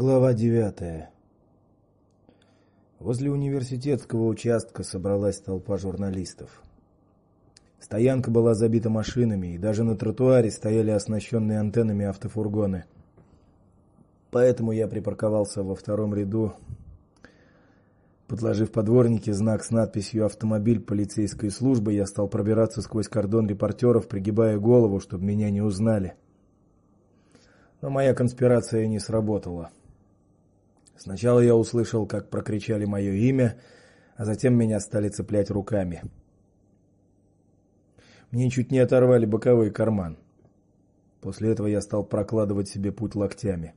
Глава девятая. Возле университетского участка собралась толпа журналистов. Стоянка была забита машинами, и даже на тротуаре стояли оснащенные антеннами автофургоны. Поэтому я припарковался во втором ряду, подложив под дворнике знак с надписью «Автомобиль полицейской службы», я стал пробираться сквозь кордон репортеров, пригибая голову, чтобы меня не узнали. Но моя конспирация не сработала. Сначала я услышал, как прокричали мое имя, а затем меня стали цеплять руками. Мне чуть не оторвали боковой карман. После этого я стал прокладывать себе путь локтями.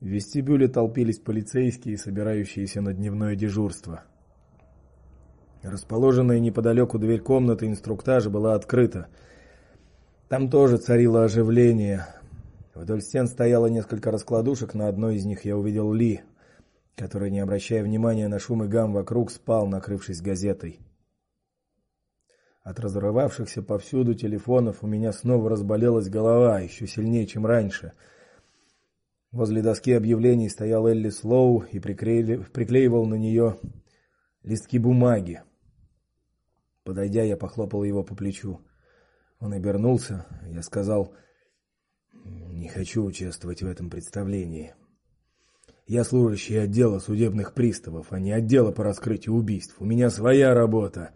В вестибюле толпились полицейские, собирающиеся на дневное дежурство. Расположенная неподалеку дверь комнаты инструктажа была открыта. Там тоже царило оживление. Вдоль стен стояло несколько раскладушек, на одной из них я увидел Ли, который, не обращая внимания на шум и гам вокруг, спал, накрывшись газетой. От разрывавшихся повсюду телефонов у меня снова разболелась голова, еще сильнее, чем раньше. Возле доски объявлений стоял Элли Слоу и приклеивал на нее листки бумаги. Подойдя, я похлопал его по плечу. Он обернулся, я сказал: "Не хочу участвовать в этом представлении. Я служащий отдела судебных приставов, а не отдела по раскрытию убийств. У меня своя работа.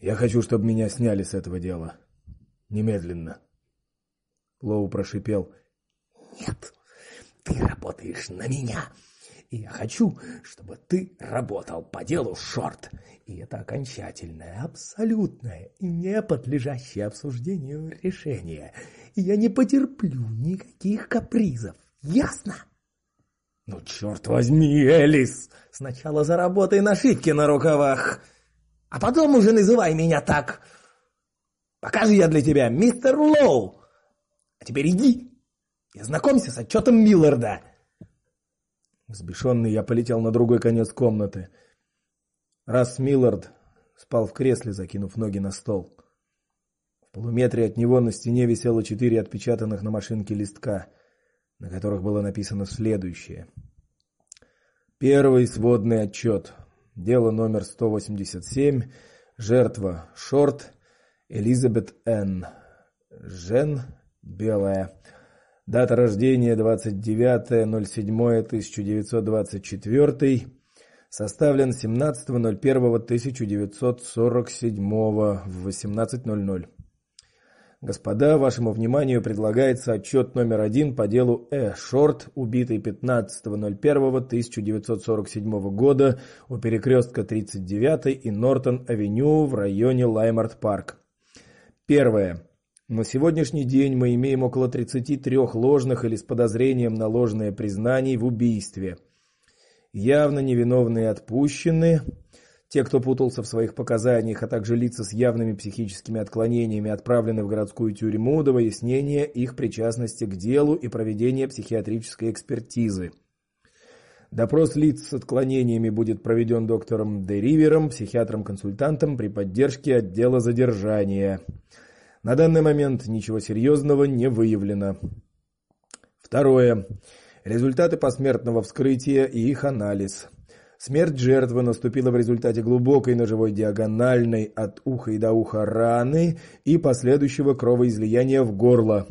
Я хочу, чтобы меня сняли с этого дела немедленно". Лоу прошипел: "Нет, ты работаешь на меня. И я хочу, чтобы ты работал по делу Шорт. И это окончательное, абсолютное и не подлежащее обсуждению решение. И я не потерплю никаких капризов. Ясно? Ну черт возьми, Элис, сначала заработай нашивки на рукавах, а потом уже называй меня так. Пока же я для тебя мистер Лоу. А теперь иди и ознакомься с отчетом Милларда. Взбешенный я полетел на другой конец комнаты. Раз Миллард спал в кресле, закинув ноги на стол. В полуметре от него на стене висело четыре отпечатанных на машинке листка, на которых было написано следующее: Первый сводный отчет. Дело номер 187. Жертва Шорт Элизабет Н. Жен белая. Дата рождения 29.07.1924. Составлен 17.01.1947 в 18.00. Господа, вашему вниманию предлагается отчет номер один по делу Э. Шорт, убитый 15.01.1947 года у перекрестка 39 и Нортон-авеню в районе Лаймарт-парк. Первое. На сегодняшний день мы имеем около 33 ложных или с подозрением на ложное признаний в убийстве. Явно невиновные отпущены. Те, кто путался в своих показаниях, а также лица с явными психическими отклонениями, отправлены в городскую тюрьму до выяснения их причастности к делу и проведения психиатрической экспертизы. Допрос лиц с отклонениями будет проведен доктором Деривером, психиатром-консультантом при поддержке отдела задержания. На данный момент ничего серьезного не выявлено. Второе. Результаты посмертного вскрытия и их анализ. Смерть жертвы наступила в результате глубокой ножевой диагональной от уха и до уха раны и последующего кровоизлияния в горло.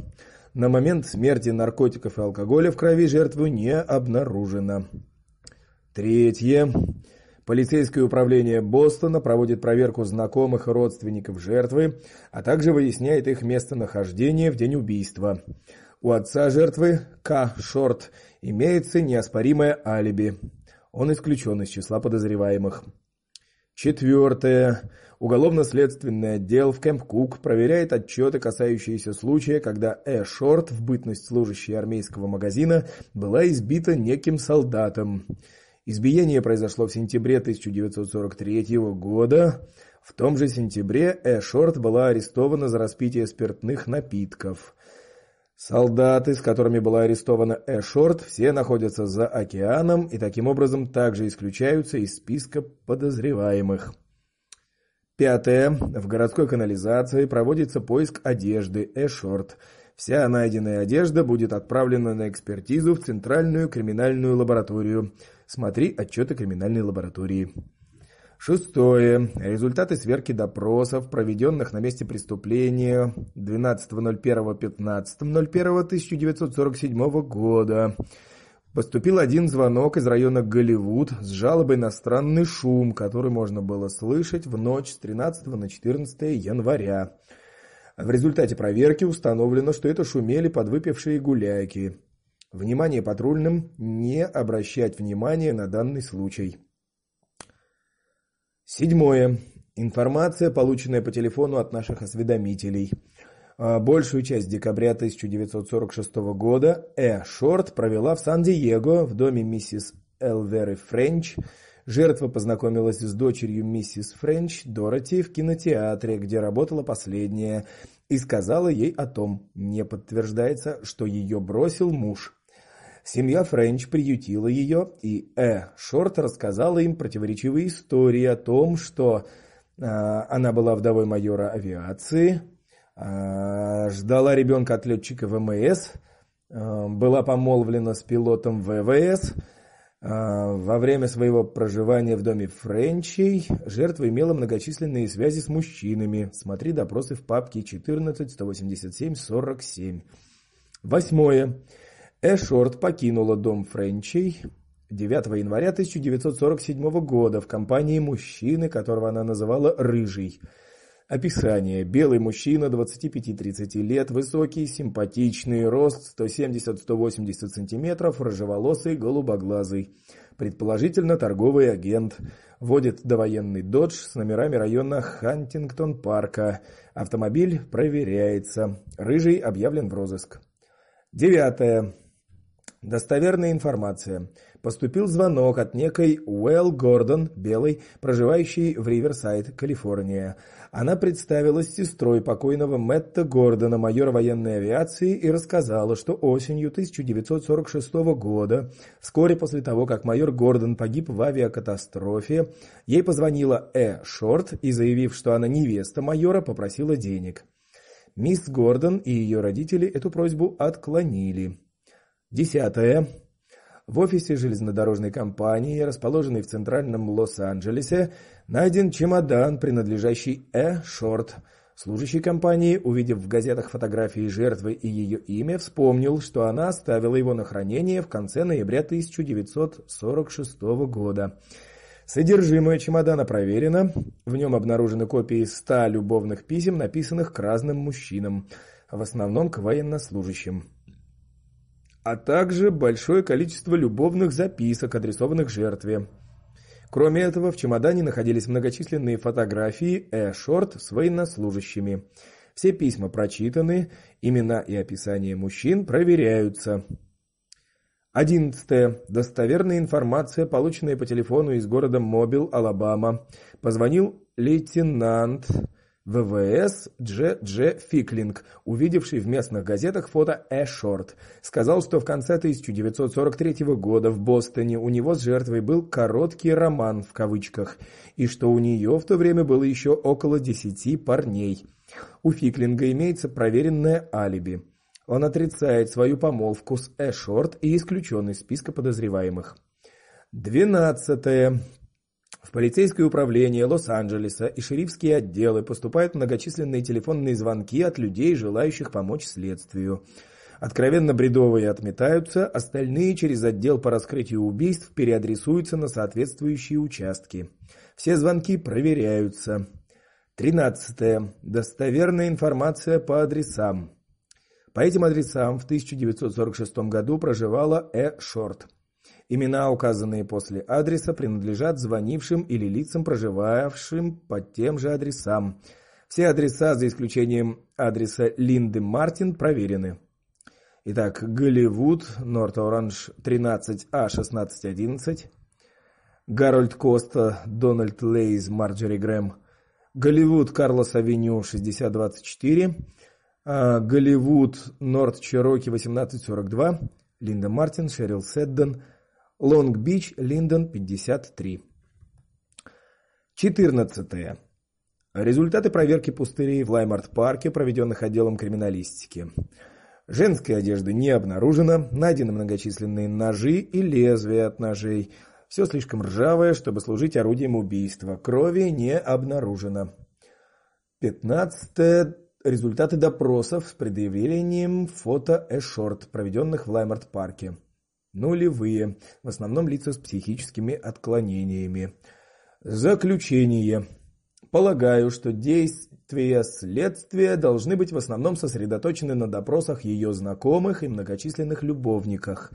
На момент смерти наркотиков и алкоголя в крови жертвы не обнаружено. Третье. Полицейское управление Бостона проводит проверку знакомых и родственников жертвы, а также выясняет их местонахождение в день убийства. У отца жертвы, К. Шорт, имеется неоспоримое алиби. Он исключен из числа подозреваемых. Четвертое. Уголовно-следственный отдел в Кэмп-Кук проверяет отчеты, касающиеся случая, когда Э. Шорт в бытность служащей армейского магазина была избита неким солдатом. Избиение произошло в сентябре 1943 года. В том же сентябре Эшорт была арестована за распитие спиртных напитков. Солдаты, с которыми была арестована Эшорт, все находятся за океаном и таким образом также исключаются из списка подозреваемых. Пятое. В городской канализации проводится поиск одежды Эшорт. Вся найденная одежда будет отправлена на экспертизу в Центральную криминальную лабораторию. Смотри отчеты криминальной лаборатории. Шестое. Результаты сверки допросов, проведенных на месте преступления 12.01.15.01.1947 года. Поступил один звонок из района Голливуд с жалобой на странный шум, который можно было слышать в ночь с 13 на 14 января. В результате проверки установлено, что это шумели подвыпившие гуляки. Внимание патрульным не обращать внимания на данный случай. Седьмое. Информация, полученная по телефону от наших осведомителей. А, большую часть декабря 1946 года Э. Шорт провела в Сан-Диего в доме миссис Элверы Френч, Жертва познакомилась с дочерью миссис Френч, Дороти, в кинотеатре, где работала последняя, и сказала ей о том, не подтверждается, что ее бросил муж. Семья Френч приютила ее, и Э. Шорт рассказала им противоречивые истории о том, что э, она была вдовой майора авиации, э, ждала ребенка от летчика ВМС, э, была помолвлена с пилотом ВВС, во время своего проживания в доме Френчей жертва имела многочисленные связи с мужчинами. Смотри допросы в папке 14 187 47. Восьмое. Эшорт покинула дом Френчей 9 января 1947 года в компании мужчины, которого она называла «рыжий». Описание. Белый мужчина, 25-30 лет, высокий, симпатичный, рост 170-180 см, рыжеволосый, голубоглазый. Предположительно, торговый агент. Водит довоенный «Додж» с номерами района Хантингтон-парка. Автомобиль проверяется. Рыжий объявлен в розыск. Девятое. Достоверная информация. Поступил звонок от некой Уэлл Гордон, белой, проживающей в Риверсайд, Калифорния. Она представилась сестрой покойного Мэтта Гордона, майора военной авиации, и рассказала, что осенью 1946 года, вскоре после того, как майор Гордон погиб в авиакатастрофе, ей позвонила Э. Шорт и, заявив, что она невеста майора, попросила денег. Мисс Гордон и ее родители эту просьбу отклонили. Десятое. В офисе железнодорожной компании, расположенной в центральном Лос-Анджелесе, найден чемодан, принадлежащий Э. Шорт. Служащий компании, увидев в газетах фотографии жертвы и ее имя, вспомнил, что она оставила его на хранение в конце ноября 1946 года. Содержимое чемодана проверено. В нем обнаружены копии ста любовных писем, написанных к разным мужчинам, в основном к военнослужащим а также большое количество любовных записок, адресованных жертве. Кроме этого, в чемодане находились многочисленные фотографии Э-Шорт с военнослужащими. Все письма прочитаны, имена и описания мужчин проверяются. 11. Достоверная информация, полученная по телефону из города Мобил, Алабама. Позвонил лейтенант ВВС Дж. Дж. Фиклинг, увидевший в местных газетах фото Э. Шорт, сказал, что в конце 1943 года в Бостоне у него с жертвой был «короткий роман» в кавычках, и что у нее в то время было еще около десяти парней. У Фиклинга имеется проверенное алиби. Он отрицает свою помолвку с Эшорт и исключен из списка подозреваемых. Двенадцатое. В полицейское управление Лос-Анджелеса и шерифские отделы поступают многочисленные телефонные звонки от людей, желающих помочь следствию. Откровенно бредовые отметаются, остальные через отдел по раскрытию убийств переадресуются на соответствующие участки. Все звонки проверяются. 13. Достоверная информация по адресам. По этим адресам в 1946 году проживала Э. Шорт. Имена, указанные после адреса, принадлежат звонившим или лицам, проживавшим по тем же адресам. Все адреса, за исключением адреса Линды Мартин, проверены. Итак, Голливуд, Норт-Оранж, 13А1611, Гарольд Коста, Дональд Лейз, Марджори Грэм, Голливуд, Карлос Авеню, 6024, а, Голливуд, Норт Чероки, 1842, Линда Мартин, Шерил Седден, Лонг-Бич, Линдон, 53. 14. Результаты проверки пустырей в Леймерт-парке, проведенных отделом криминалистики. Женской одежды не обнаружено, найдены многочисленные ножи и лезвия от ножей. Все слишком ржавое, чтобы служить орудием убийства. Крови не обнаружено. Пятнадцатое. Результаты допросов с предъявлением фото Э. Шорт, проведенных в Леймерт-парке. Нулевые. В основном лица с психическими отклонениями. Заключение. Полагаю, что действия следствия должны быть в основном сосредоточены на допросах ее знакомых и многочисленных любовников.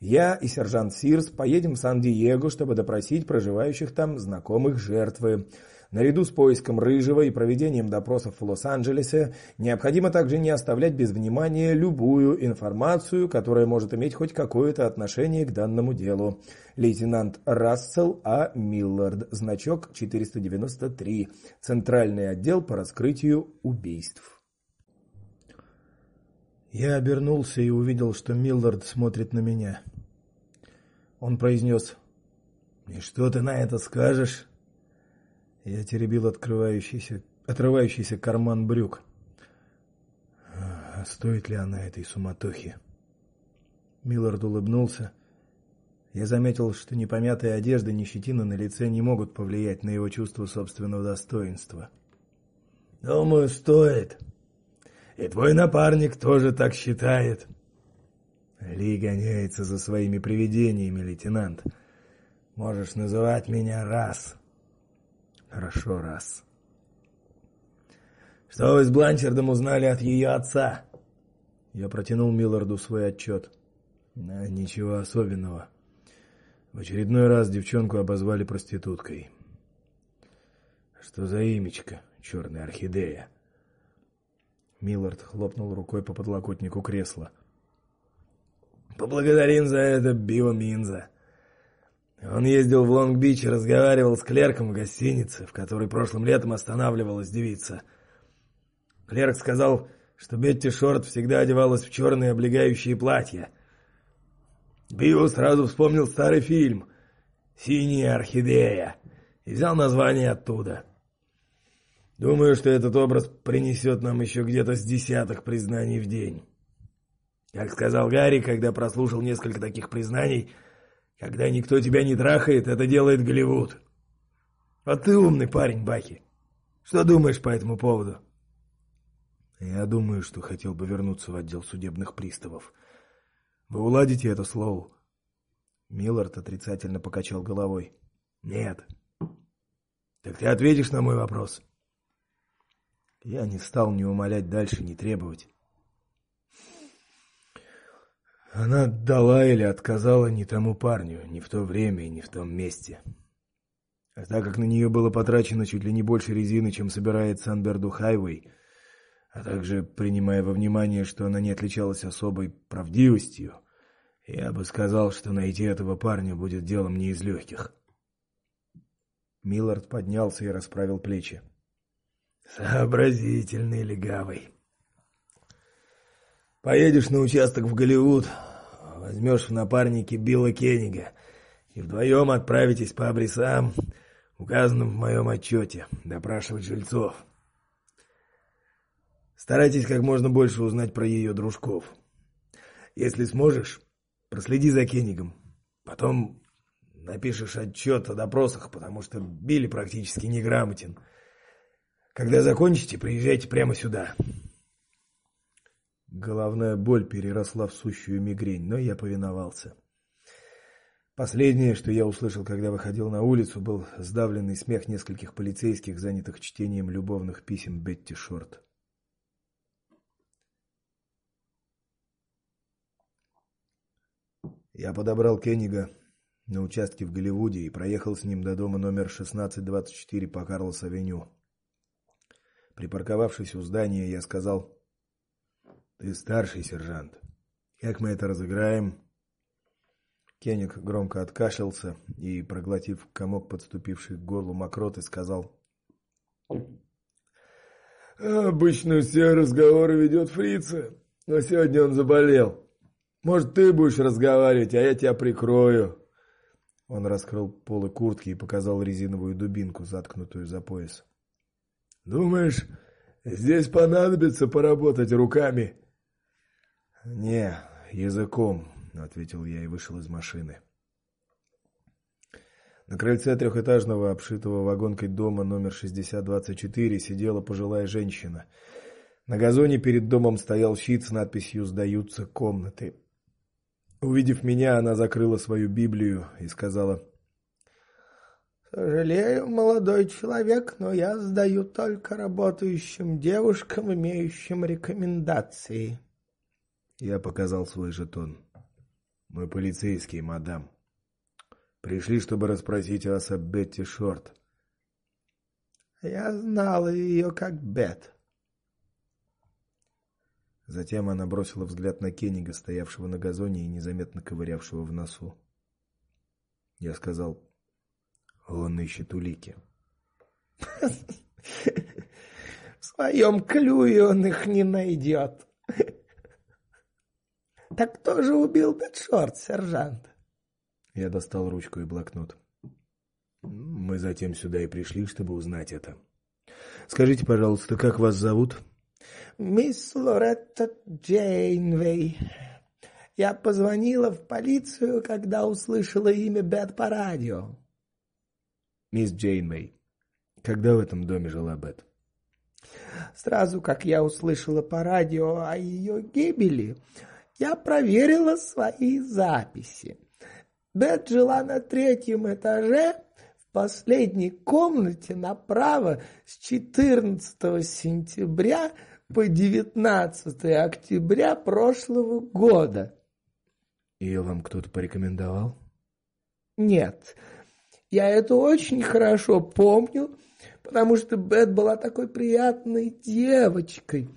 Я и сержант Сирс поедем в Сан-Диего, чтобы допросить проживающих там знакомых жертвы. Наряду с поиском Рыжего и проведением допросов в Лос-Анджелесе, необходимо также не оставлять без внимания любую информацию, которая может иметь хоть какое-то отношение к данному делу. Лейтенант Рассел А. Миллард, значок 493, Центральный отдел по раскрытию убийств. Я обернулся и увидел, что Миллард смотрит на меня. Он произнес: "И что ты на это скажешь?" Я теребил открывающийся, отрывающийся карман брюк. А стоит ли она этой суматохи? Миллард улыбнулся. Я заметил, что ни помятая одежда, ни щетина на лице не могут повлиять на его чувство собственного достоинства. Думаю, стоит. И твой напарник тоже так считает. Ли гоняется за своими привидениями, лейтенант. Можешь называть меня раз. Хорошо, раз. Что вы с Бланчердом узнали от ее отца? Я протянул Милларду свой отчет. Да, ничего особенного. В очередной раз девчонку обозвали проституткой. Что за имечко? Черная орхидея. Миллард хлопнул рукой по подлокотнику кресла. Поблагодарим за это Био Минза. Он ездил в Лонг-Бич и разговаривал с клерком в гостинице, в которой прошлым летом останавливалась девица. Клерк сказал, что Бетти Шорт всегда одевалась в черные облегающие платья. Био сразу вспомнил старый фильм «Синяя орхидея» и взял название оттуда. Думаю, что этот образ принесет нам еще где-то с десяток признаний в день. Как сказал Гарри, когда прослушал несколько таких признаний – когда никто тебя не трахает, это делает Голливуд. А ты умный парень, Баки. Что думаешь по этому поводу? Я думаю, что хотел бы вернуться в отдел судебных приставов. Вы уладите это слово? Миллард отрицательно покачал головой. Нет. Так ты ответишь на мой вопрос? Я не стал ни умолять дальше, ни требовать. Она дала или отказала не тому парню, не в то время и не в том месте. А так как на нее было потрачено чуть ли не больше резины, чем собирает Санберду Хайвей, а также принимая во внимание, что она не отличалась особой правдивостью, я бы сказал, что найти этого парня будет делом не из легких. Миллард поднялся и расправил плечи. Сообразительный легавый. Поедешь на участок в Голливуд, возьмешь в напарники Билла Кеннига и вдвоем отправитесь по адресам, указанным в моем отчете, допрашивать жильцов. Старайтесь как можно больше узнать про ее дружков. Если сможешь, проследи за Кеннигом. Потом напишешь отчет о допросах, потому что Билли практически неграмотен. Когда закончите, приезжайте прямо сюда. Головная боль переросла в сущую мигрень, но я повиновался. Последнее, что я услышал, когда выходил на улицу, был сдавленный смех нескольких полицейских, занятых чтением любовных писем Бетти Шорт. Я подобрал Кеннига на участке в Голливуде и проехал с ним до дома номер 1624 по Карлос-авеню. Припарковавшись у здания, я сказал: ты старший сержант. Как мы это разыграем? Кеник громко откашлялся и, проглотив комок подступивший к горлу мокроты, сказал: Обычно все разговоры ведет фрица, но сегодня он заболел. Может, ты будешь разговаривать, а я тебя прикрою. Он раскрыл полы куртки и показал резиновую дубинку, заткнутую за пояс. Думаешь, здесь понадобится поработать руками? Не, языком, ответил я и вышел из машины. На крыльце трехэтажного, обшитого вагонкой дома номер 6024 сидела пожилая женщина. На газоне перед домом стоял щит с надписью "Сдаются комнаты". Увидев меня, она закрыла свою Библию и сказала: "Сожалею, молодой человек, но я сдаю только работающим девушкам, имеющим рекомендации". Я показал свой жетон. "Мы полицейские, мадам. Пришли, чтобы расспросить вас о Бетти Шорт". Я знала ее как Бет. Затем она бросила взгляд на Кеннига, стоявшего на газоне и незаметно ковырявшего в носу. Я сказал: "Он ищет улики". В своем клюе он их не найдет. Так кто же убил Бетшорт, сержант? Я достал ручку и блокнот. Мы затем сюда и пришли, чтобы узнать это. Скажите, пожалуйста, как вас зовут? Мисс Лоретта Джейнвей. Я позвонила в полицию, когда услышала имя Бет по радио. Мисс Джейнвей, когда в этом доме жила Бет? Сразу как я услышала по радио о ее гибели, я проверила свои записи. Бет жила на третьем этаже в последней комнате направо с 14 сентября по 19 октября прошлого года. Ее вам кто-то порекомендовал? Нет. Я это очень хорошо помню, потому что Бет была такой приятной девочкой.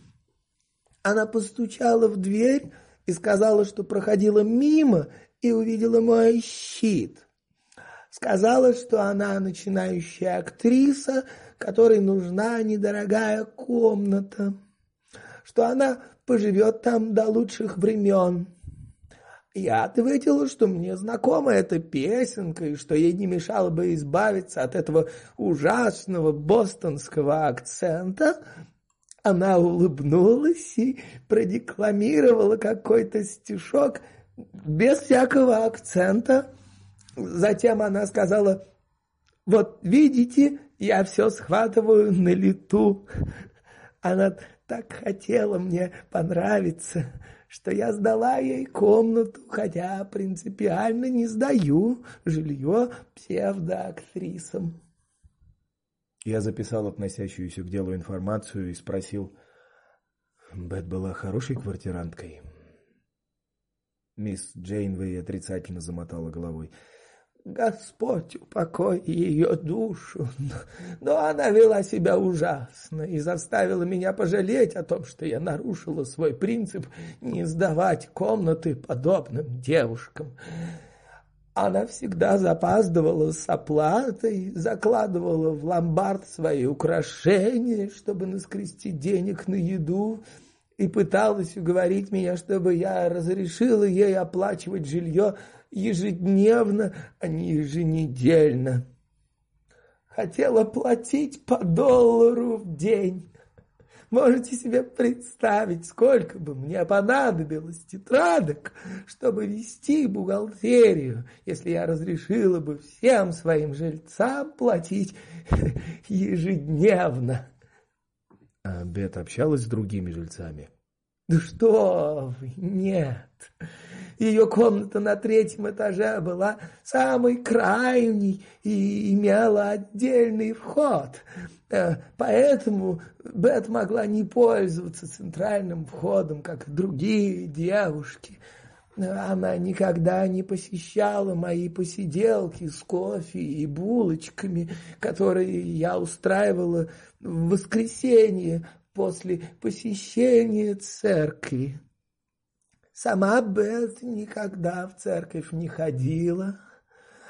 Она постучала в дверь и сказала, что проходила мимо и увидела мой щит. Сказала, что она начинающая актриса, которой нужна недорогая комната что она поживет там до лучших времен. Я ответила, что мне знакома эта песенка, и что ей не мешало бы избавиться от этого ужасного бостонского акцента. Она улыбнулась и продекламировала какой-то стишок без всякого акцента. Затем она сказала, вот видите, я все схватываю на лету. Она так хотела мне понравиться, что я сдала ей комнату, хотя принципиально не сдаю жилье псевдоактрисам. Я записал относящуюся к делу информацию и спросил: "Бет была хорошей квартиранткой?" Мисс Джейнвей отрицательно замотала головой. Господь упокой ее душу. Но она вела себя ужасно и заставила меня пожалеть о том, что я нарушила свой принцип не сдавать комнаты подобным девушкам. Она всегда запаздывала с оплатой, закладывала в ломбард свои украшения, чтобы наскрести денег на еду, и пыталась уговорить меня, чтобы я разрешила ей оплачивать жилье ежедневно, а не еженедельно. Хотела платить по доллару в день. Можете себе представить, сколько бы мне понадобилось тетрадок, чтобы вести бухгалтерию, если я разрешила бы всем своим жильцам платить ежедневно. А Бет общалась с другими жильцами? Да что вы, нет. Ее комната на третьем этаже была самой крайней и имела отдельный вход. Э, поэтому Бет могла не пользоваться центральным входом, как другие девушки. Она никогда не посещала мои посиделки с кофе и булочками, которые я устраивала в воскресенье после посещения церкви. Сама Бет никогда в церковь не ходила.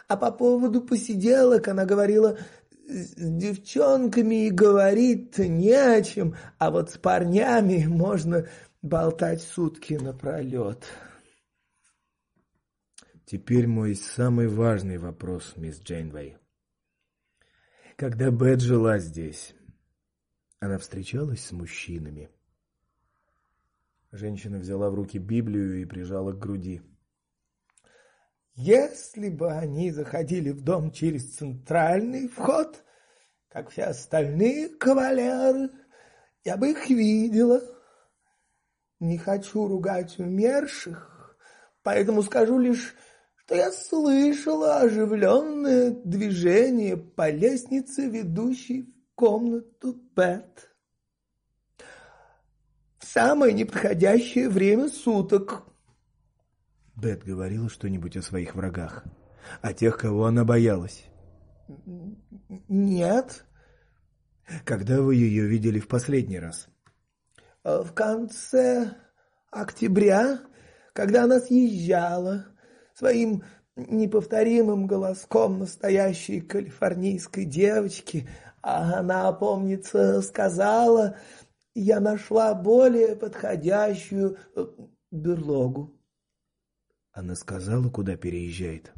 А по поводу посиделок она говорила, с девчонками и говорить-то не о чем, а вот с парнями можно болтать сутки напролет. Теперь мой самый важный вопрос, мисс Джейнвей. Когда Бет жила здесь, она встречалась с мужчинами? Женщина взяла в руки Библию и прижала к груди. Если бы они заходили в дом через центральный вход, как все остальные кавалеры, я бы их видела. Не хочу ругать умерших, поэтому скажу лишь, что я слышала оживленное движение по лестнице, ведущей в комнату Пэт. Самое неподходящее время суток. Бет говорила что-нибудь о своих врагах, о тех, кого она боялась. Нет. Когда вы ее видели в последний раз? В конце октября, когда она съезжала своим неповторимым голоском настоящей калифорнийской девочки, а она, помнится, сказала, я нашла более подходящую э, берлогу. Она сказала, куда переезжает.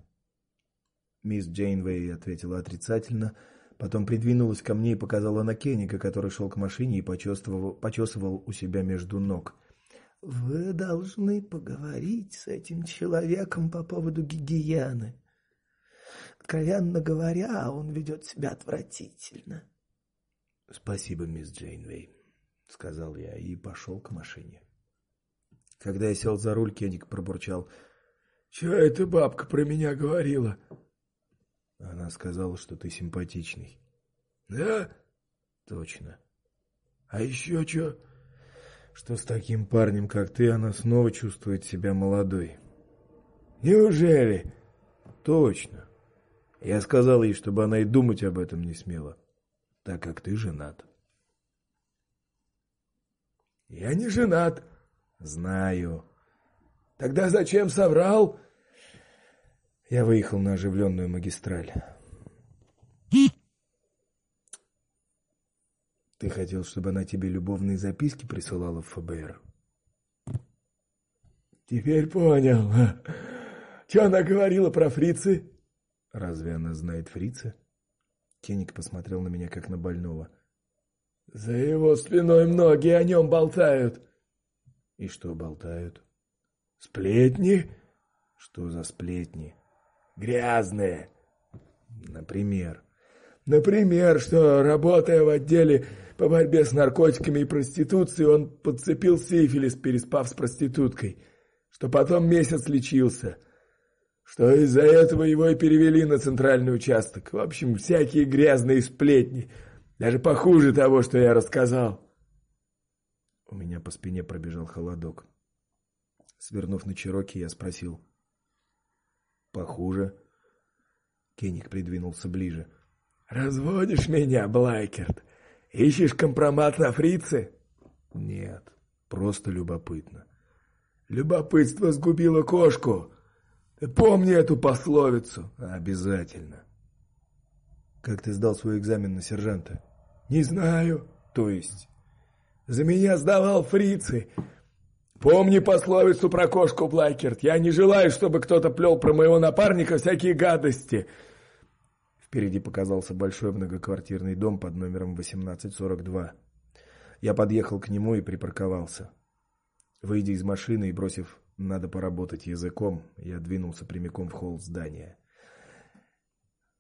Мисс Джейнвей ответила отрицательно, потом придвинулась ко мне и показала на Кенника, который шел к машине и почесывал, почесывал у себя между ног. Вы должны поговорить с этим человеком по поводу гигиены. Откровенно говоря, он ведет себя отвратительно. Спасибо, мисс Джейнвей, сказал я и пошел к машине. Когда я сел за руль, Кенник пробурчал: "Что эта бабка про меня говорила?" Она сказала, что ты симпатичный. Да? Точно. А еще что? Что с таким парнем, как ты, она снова чувствует себя молодой. Неужели? Точно. Я сказал ей, чтобы она и думать об этом не смела, так как ты женат. Я не женат. Знаю. Тогда зачем соврал? Я выехал на оживленную магистраль. Ты хотел, чтобы она тебе любовные записки присылала в ФБР? Теперь понял. Что она говорила про фрицы? Разве она знает фрицы? Кеник посмотрел на меня как на больного. За его спиной многие о нем болтают. И что болтают? Сплетни? Что за сплетни? грязные. Например, например, что работая в отделе по борьбе с наркотиками и проституцией, он подцепил сифилис, переспав с проституткой, что потом месяц лечился, что из-за этого его и перевели на центральный участок. В общем, всякие грязные сплетни, даже похуже того, что я рассказал. У меня по спине пробежал холодок. Свернув на Чироки, я спросил: Похуже. Кеник придвинулся ближе. Разводишь меня, Блайкерт? Ищешь компромат на фрице? Нет, просто любопытно. Любопытство сгубило кошку. Ты помни эту пословицу, обязательно. Как ты сдал свой экзамен на сержанта? Не знаю. То есть за меня сдавал фрицы. Помни пословицу про кошку, Блайкерт. Я не желаю, чтобы кто-то плел про моего напарника всякие гадости. Впереди показался большой многоквартирный дом под номером 1842. Я подъехал к нему и припарковался. Выйдя из машины и бросив «надо поработать языком», я двинулся прямиком в холл здания.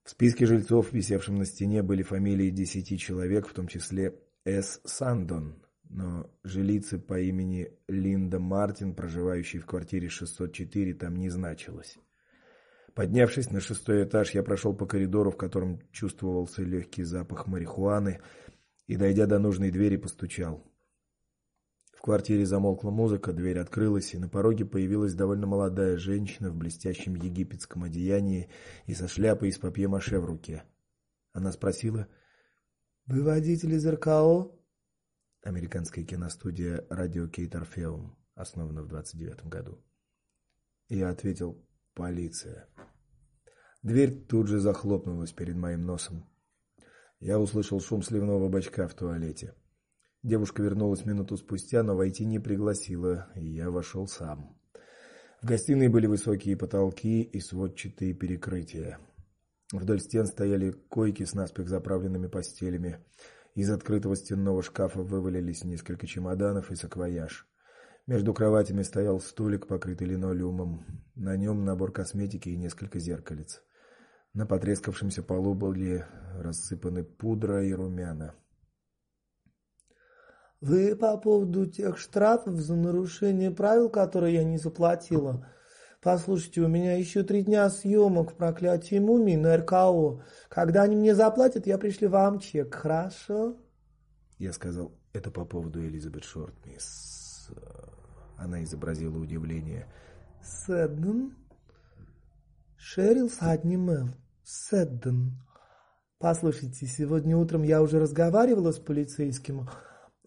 В списке жильцов, висевшем на стене, были фамилии десяти человек, в том числе С. Сандон, но жилицы по имени Линда Мартин, проживающей в квартире 604, там не значилось. Поднявшись на шестой этаж, я прошел по коридору, в котором чувствовался легкий запах марихуаны, и дойдя до нужной двери, постучал. В квартире замолкла музыка, дверь открылась, и на пороге появилась довольно молодая женщина в блестящем египетском одеянии и со шляпой из папье-маше в руке. Она спросила: "Вы водитель из РКО?" Американская киностудия Radio Кейт Орфеум, основана в 29 году. Я ответил: "Полиция". Дверь тут же захлопнулась перед моим носом. Я услышал шум сливного бачка в туалете. Девушка вернулась минуту спустя, но войти не пригласила, и я вошел сам. В гостиной были высокие потолки и сводчатые перекрытия. Вдоль стен стояли койки с наспех заправленными постелями. Из открытого стенного шкафа вывалились несколько чемоданов и саквояж. Между кроватями стоял столик, покрытый линолеумом. На нем набор косметики и несколько зеркалец. На потрескавшемся полу были рассыпаны пудра и румяна. Вы по поводу тех штрафов за нарушение правил, которые я не заплатила. Послушайте, у меня еще три дня съемок в проклятии мумии на РКО. Когда они мне заплатят, я пришлю вам чек, хорошо? Я сказал, это по поводу Элизабет Шорт, мисс. Она изобразила удивление. Сэдден? Шерил с одним «л». Сэдден. Послушайте, сегодня утром я уже разговаривала с полицейским.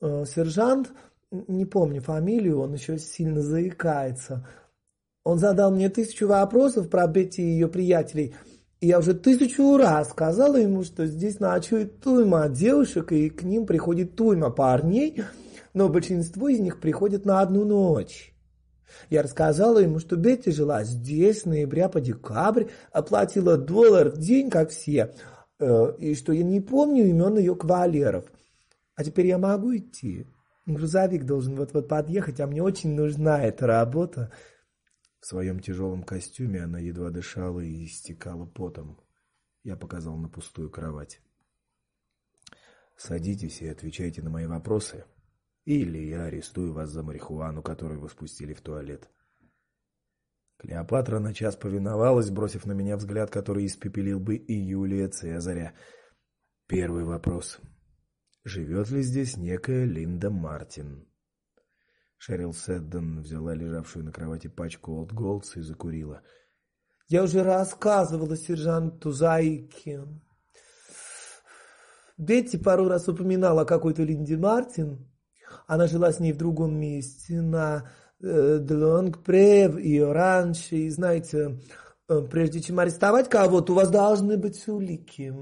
Э, сержант, не помню фамилию, он еще сильно заикается. Он задал мне тысячу вопросов про Бетти и ее приятелей. И я уже тысячу раз сказала ему, что здесь ночует туйма девушек, и к ним приходит туйма парней, но большинство из них приходят на одну ночь. Я рассказала ему, что Бетти жила здесь с ноября по декабрь, оплатила доллар в день, как все, э, и что я не помню имен ее кавалеров. А теперь я могу идти. Грузовик должен вот-вот подъехать, а мне очень нужна эта работа. В своем тяжелом костюме она едва дышала и истекала потом. Я показал на пустую кровать. Садитесь и отвечайте на мои вопросы, или я арестую вас за марихуану, которую вы спустили в туалет. Клеопатра на час повиновалась, бросив на меня взгляд, который испепелил бы и Юлия Цезаря. Первый вопрос. Живет ли здесь некая Линда Мартин? Шерил Сэддон взяла лежавшую на кровати пачку Old Golds и закурила. Я уже рассказывала сержанту Зайке. Бетти пару раз упоминала какой-то Линде Мартин. Она жила с ней в другом месте, на э, Длонгпрев и раньше. И знаете, э, прежде чем арестовать кого-то, у вас должны быть улики.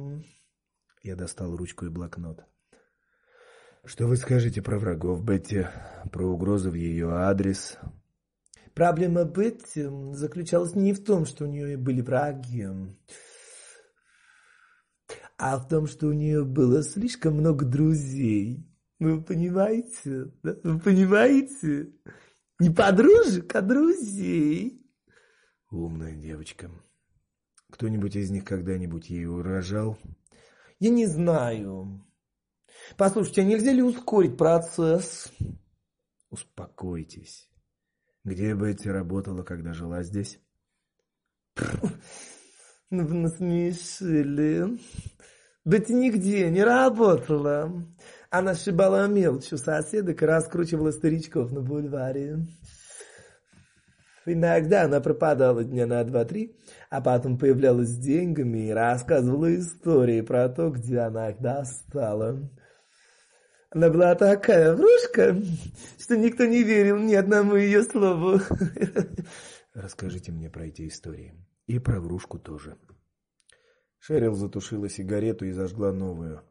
Я достал ручку и блокнот. Что вы скажете про врагов Бетти, про угрозы в ее адрес? Проблема Бетти заключалась не в том, что у нее были враги, а в том, что у нее было слишком много друзей. Вы понимаете? Да? Вы понимаете? Не подружек, а друзей. Умная девочка. Кто-нибудь из них когда-нибудь ей угрожал? Я не знаю. Послушайте, а нельзя ли ускорить процесс? Успокойтесь. Где Бетти работала, когда жила здесь? Ну, вы насмешили. Бетти нигде не работала. Она сшибала мелочь у соседок и раскручивала старичков на бульваре. Иногда она пропадала дня на два-три, а потом появлялась с деньгами и рассказывала истории про то, где она их достала. Она была такая врушка, что никто не верил ни одному ее слову. Расскажите мне про эти истории. И про врушку тоже. Шерил затушила сигарету и зажгла новую.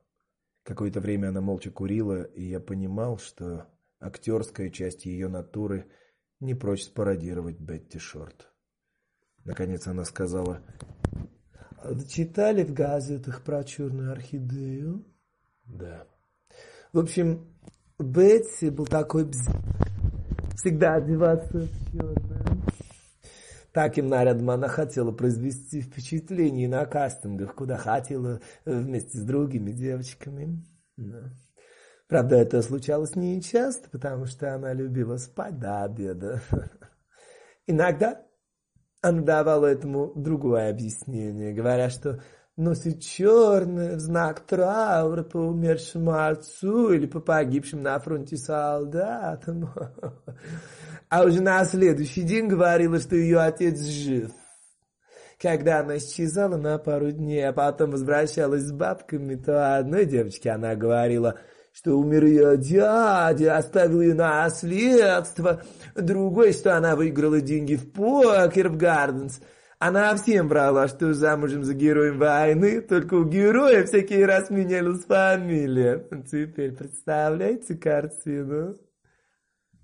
Какое-то время она молча курила, и я понимал, что актерская часть ее натуры не прочь спародировать Бетти Шорт. Наконец она сказала: «Вы читали в газетах про черную орхидею?" "Да". В общем, Бетси был такой бз... всегда одеваться в черное. Таким нарядом она хотела произвести впечатление на кастингах, куда хотела вместе с другими девочками. Да. Правда, это случалось не часто, потому что она любила спать до обеда. Иногда она давала этому другое объяснение, говоря, что носит черное в знак траура по умершему отцу или по погибшим на фронте солдатам. А уже на следующий день говорила, что ее отец жив. Когда она исчезала на пару дней, а потом возвращалась с бабками, то одной девочке она говорила, что умер ее дядя, оставил ее наследство, другой, что она выиграла деньги в покер в Гарденс – она всем брала, что замужем за героем войны, только у героя всякий раз менялась фамилия. Теперь представляете картину?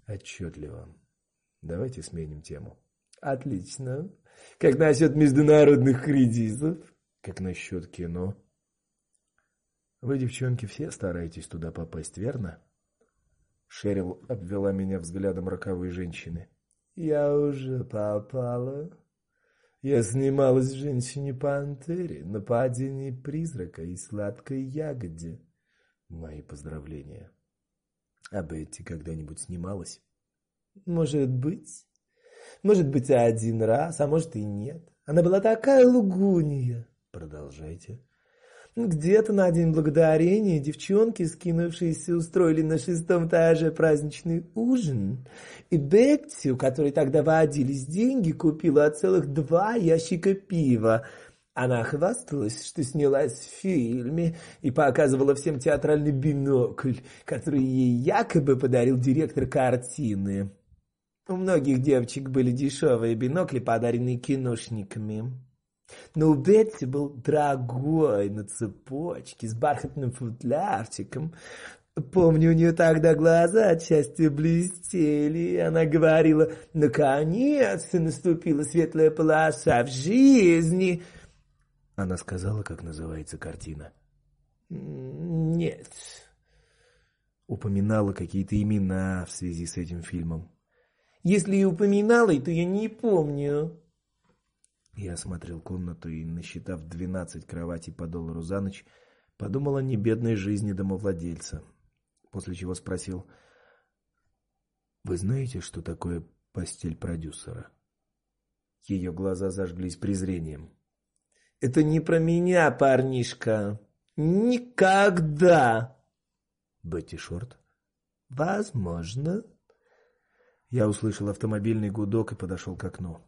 Отчетливо. Давайте сменим тему. Отлично. Как насчет международных кредитов? Как насчет кино? Вы, девчонки, все стараетесь туда попасть, верно? Шерил обвела меня взглядом роковой женщины. Я уже попала. Я снималась в «Женщине-пантере», «Нападении призрака» и «Сладкой ягоде». Мои поздравления. А Бетти когда-нибудь снималась? Может быть. Может быть, один раз, а может и нет. Она была такая лугунья. Продолжайте. Где-то на День Благодарения девчонки, скинувшиеся, устроили на шестом этаже праздничный ужин. И Бетти, у которой тогда водились деньги, купила целых два ящика пива. Она хвасталась, что снялась в фильме и показывала всем театральный бинокль, который ей якобы подарил директор картины. У многих девочек были дешевые бинокли, подаренные киношниками. Но у Бетти был дорогой на цепочке с бархатным футлярчиком. Помню, у нее тогда глаза от счастья блестели, и она говорила, наконец-то наступила светлая полоса в жизни. Она сказала, как называется картина? Нет. Упоминала какие-то имена в связи с этим фильмом. Если и упоминала, то я не помню. Я осмотрел комнату и, насчитав двенадцать кроватей по доллару за ночь, подумал о небедной жизни домовладельца. После чего спросил: "Вы знаете, что такое постель продюсера?" Ее глаза зажглись презрением. "Это не про меня, парнишка. Никогда". Бетти Шорт? Возможно. Я услышал автомобильный гудок и подошел к окну.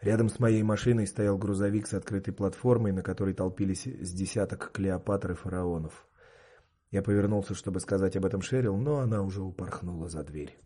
Рядом с моей машиной стоял грузовик с открытой платформой, на которой толпились с десяток Клеопатр и фараонов. Я повернулся, чтобы сказать об этом Шерил, но она уже упорхнула за дверь.